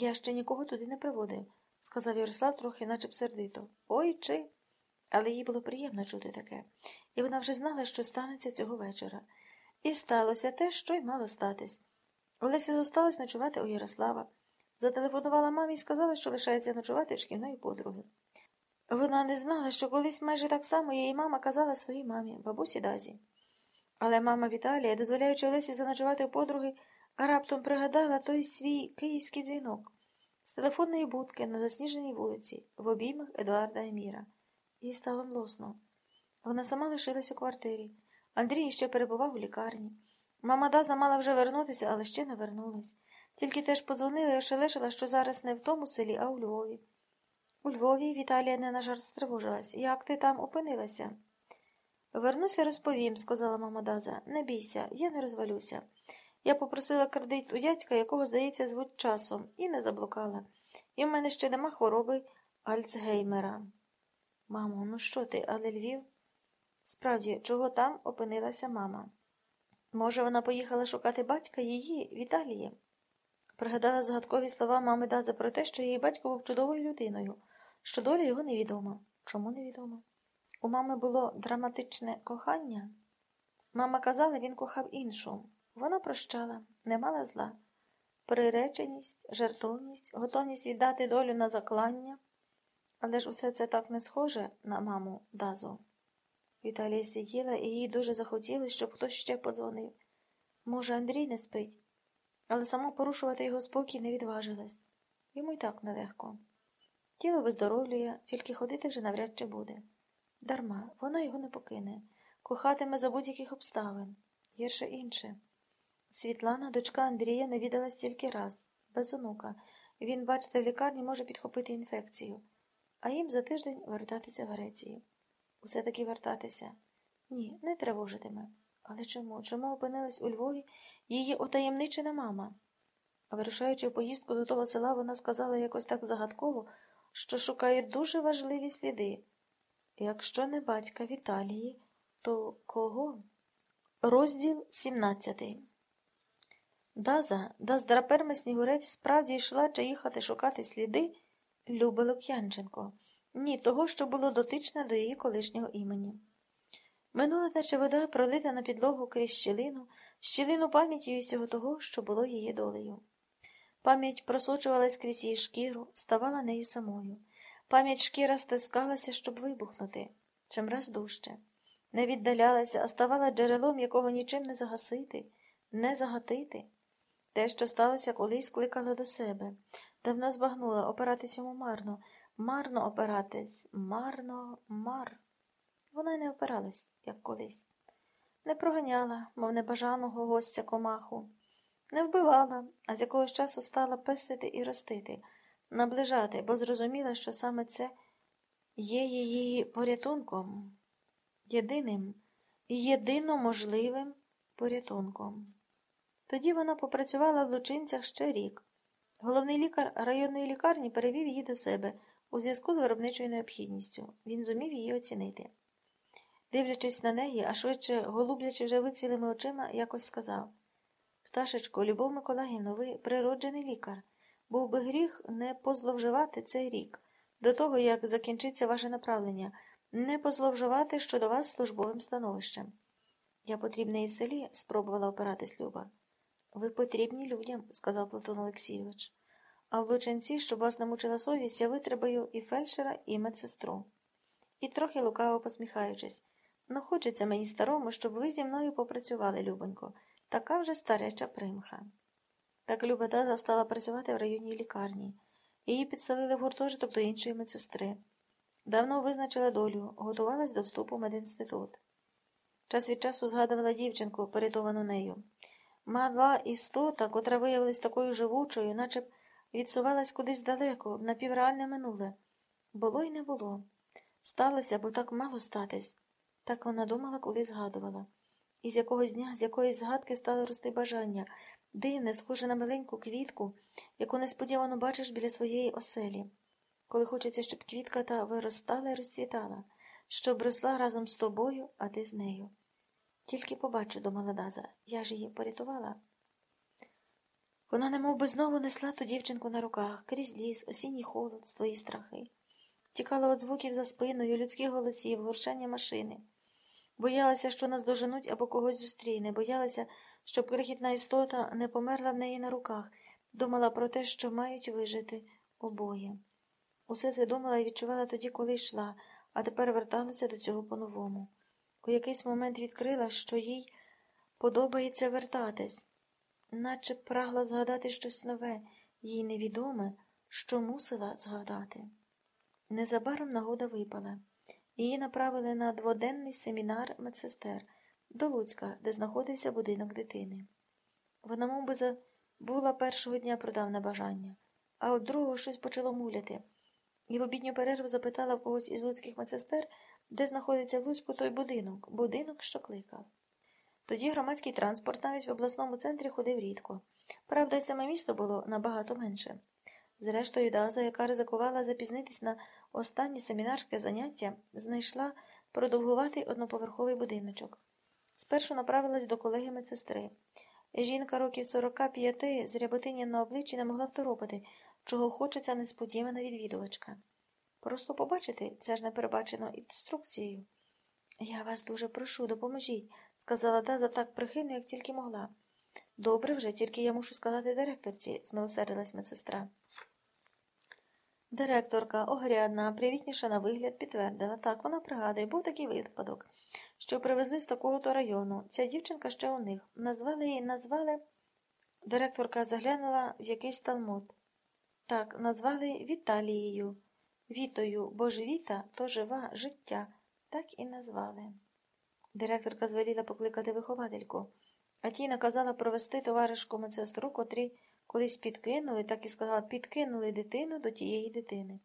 Я ще нікого туди не приводив, сказав Ярослав трохи, наче б сердито. Ой чи. Але їй було приємно чути таке, і вона вже знала, що станеться цього вечора. І сталося те, що й мало статись. Олеся зосталась ночувати у Ярослава. Зателефонувала мамі і сказала, що лишається ночувати в шкільної подруги. Вона не знала, що колись майже так само її мама казала своїй мамі, бабусі Дазі. Але мама Віталія, дозволяючи Олесі заночувати у подруги, раптом пригадала той свій київський дзвінок з телефонної будки на засніженій вулиці в обіймах Едуарда Еміра. Їй стало млосно. Вона сама лишилась у квартирі. Андрій ще перебував у лікарні. Мама Даза мала вже вернутися, але ще не вернулась. Тільки теж подзвонила і ошелешила, що зараз не в тому селі, а у Львові. У Львові Віталія не на жарт стривожилась. Як ти там опинилася? Вернуся, розповім, сказала мама Даза. Не бійся, я не розвалюся. Я попросила кредит у дядька, якого, здається, звуть часом, і не заблукала. І в мене ще нема хвороби Альцгеймера. Мамо, ну що ти, але Львів? Справді, чого там опинилася мама? Може, вона поїхала шукати батька її, Віталії? Пригадала загадкові слова мами Дази про те, що її батько був чудовою людиною, що доля його невідома. Чому невідома? У мами було драматичне кохання. Мама казала, він кохав іншу. Вона прощала, не мала зла. Приреченість, жертовність, готовність віддати долю на заклання. Але ж усе це так не схоже на маму Дазу. Віталія сиділа, і їй дуже захотілося, щоб хтось ще подзвонив. Може, Андрій не спить, але сама порушувати його спокій не відважилась. Йому й так нелегко. Тіло виздоровлює, тільки ходити вже навряд чи буде. Дарма, вона його не покине, кохатиме за будь-яких обставин. Гірше інше. Світлана, дочка Андрія, не віддалась тільки раз, без онука. Він, бачите, в лікарні може підхопити інфекцію, а їм за тиждень вертатися в Грецію. Усе таки вертатися. Ні, не тривожитиме. Але чому? Чому опинилась у Львові її отаємничена мама? Вирушаючи в поїздку до того села, вона сказала якось так загадково, що шукає дуже важливі сліди. Якщо не батька Віталії, то кого? Розділ 17 Даза, Даздраперма Снігурець справді йшла чи їхати шукати сліди Люби Лук'янченко. Ні, того, що було дотичне до її колишнього імені. Минула, наче вода, пролита на підлогу крізь щілину, щілину пам'яті усього того, що було її долею. Пам'ять просочувалась крізь її шкіру, ставала нею самою. Пам'ять шкіра стискалася, щоб вибухнути, чимраз дужче. Не віддалялася, а ставала джерелом, якого нічим не загасити, не загатити. Те, що сталося, колись кликало до себе. Давно збагнула опиратись йому марно, марно опиратись, марно, мар. Вона й не опиралась, як колись. Не проганяла, мов небажаного гостя комаху, не вбивала, а з якогось часу стала пестити і ростити, наближати, бо зрозуміла, що саме це є її порятунком, єдиним і єдино можливим порятунком. Тоді вона попрацювала в Лучинцях ще рік. Головний лікар районної лікарні перевів її до себе у зв'язку з виробничою необхідністю. Він зумів її оцінити. Дивлячись на неї, а швидше голублячи вже вицвілими очима, якось сказав Пташечко, Любов Миколаївна, ви природжений лікар. Був би гріх не позловживати цей рік, до того, як закінчиться ваше направлення, не позловживати щодо вас службовим становищем. Я потрібна і в селі, спробувала опиратись Люба. Ви потрібні людям, сказав Платон Олексійович. А в Лученці, щоб вас намучила совість, я витребаю і фельдшера, і медсестру. І трохи лукаво посміхаючись. Ну, хочеться мені старому, щоб ви зі мною попрацювали, Любонько, така вже стареча примха. Так Люба Даза стала працювати в районній лікарні. Її підселили в гуртожиток до іншої медсестри. Давно визначила долю, готувалась до вступу в медінститут. Час від часу згадувала дівчинку, порятовану нею. Мала істота, котра виявилась такою живучою, наче б відсувалась кудись далеко, в напівреальне минуле. Було й не було. Сталося, бо так мало статись. Так вона думала, коли згадувала. І з якогось дня, з якоїсь згадки стало рости бажання, дивне, схоже на маленьку квітку, яку несподівано бачиш біля своєї оселі. Коли хочеться, щоб квітка та виростала і розцвітала, щоб росла разом з тобою, а ти з нею. Тільки побачу, думала Даза, я ж її порятувала. Вона немов би знову несла ту дівчинку на руках, крізь ліс, осінній холод, свої страхи. Тікала від звуків за спиною, людських голосів, гурчання машини. Боялася, що нас доженуть або когось зустріне, боялася, щоб крихітна істота не померла в неї на руках, думала про те, що мають вижити обоє. Усе це думала і відчувала тоді, коли йшла, а тепер верталася до цього по-новому. У якийсь момент відкрила, що їй подобається вертатись, наче прагла згадати щось нове, їй невідоме, що мусила згадати. Незабаром нагода випала. Її направили на дводенний семінар медсестер до Луцька, де знаходився будинок дитини. Вона мов би, забула першого дня про давне бажання, а от другого щось почало муляти, і в обідню перерву запитала в когось із луцьких медсестер, де знаходиться в Луцьку той будинок, будинок, що кликав. Тоді громадський транспорт навіть в обласному центрі ходив рідко. Правда, й саме місто було набагато менше. Зрештою, Даза, яка ризикувала запізнитись на останнє семінарське заняття, знайшла продовгуватий одноповерховий будиночок. Спершу направилась до колеги медсестри. Жінка років 45 з ряботинням на обличчі не могла второпати, чого хочеться несподівана відвідувачка. Просто побачити це ж не перебачено інструкцією. Я вас дуже прошу, допоможіть, сказала Даза так прихильно, як тільки могла. Добре вже, тільки я мушу сказати директорці, змилосердилась медсестра. Директорка, огрядна, привітніша на вигляд, підтвердила. Так, вона пригадує, був такий випадок, що привезли з такого-то району. Ця дівчинка ще у них. Назвали її, назвали. Директорка заглянула в якийсь талмуд. Так, назвали Віталією, Вітою, бо ж Віта то жива життя. Так і назвали. Директорка звеліла покликати виховательку, а тій наказала провести товаришку медсестру, котрі колись підкинули, так і сказала, підкинули дитину до тієї дитини.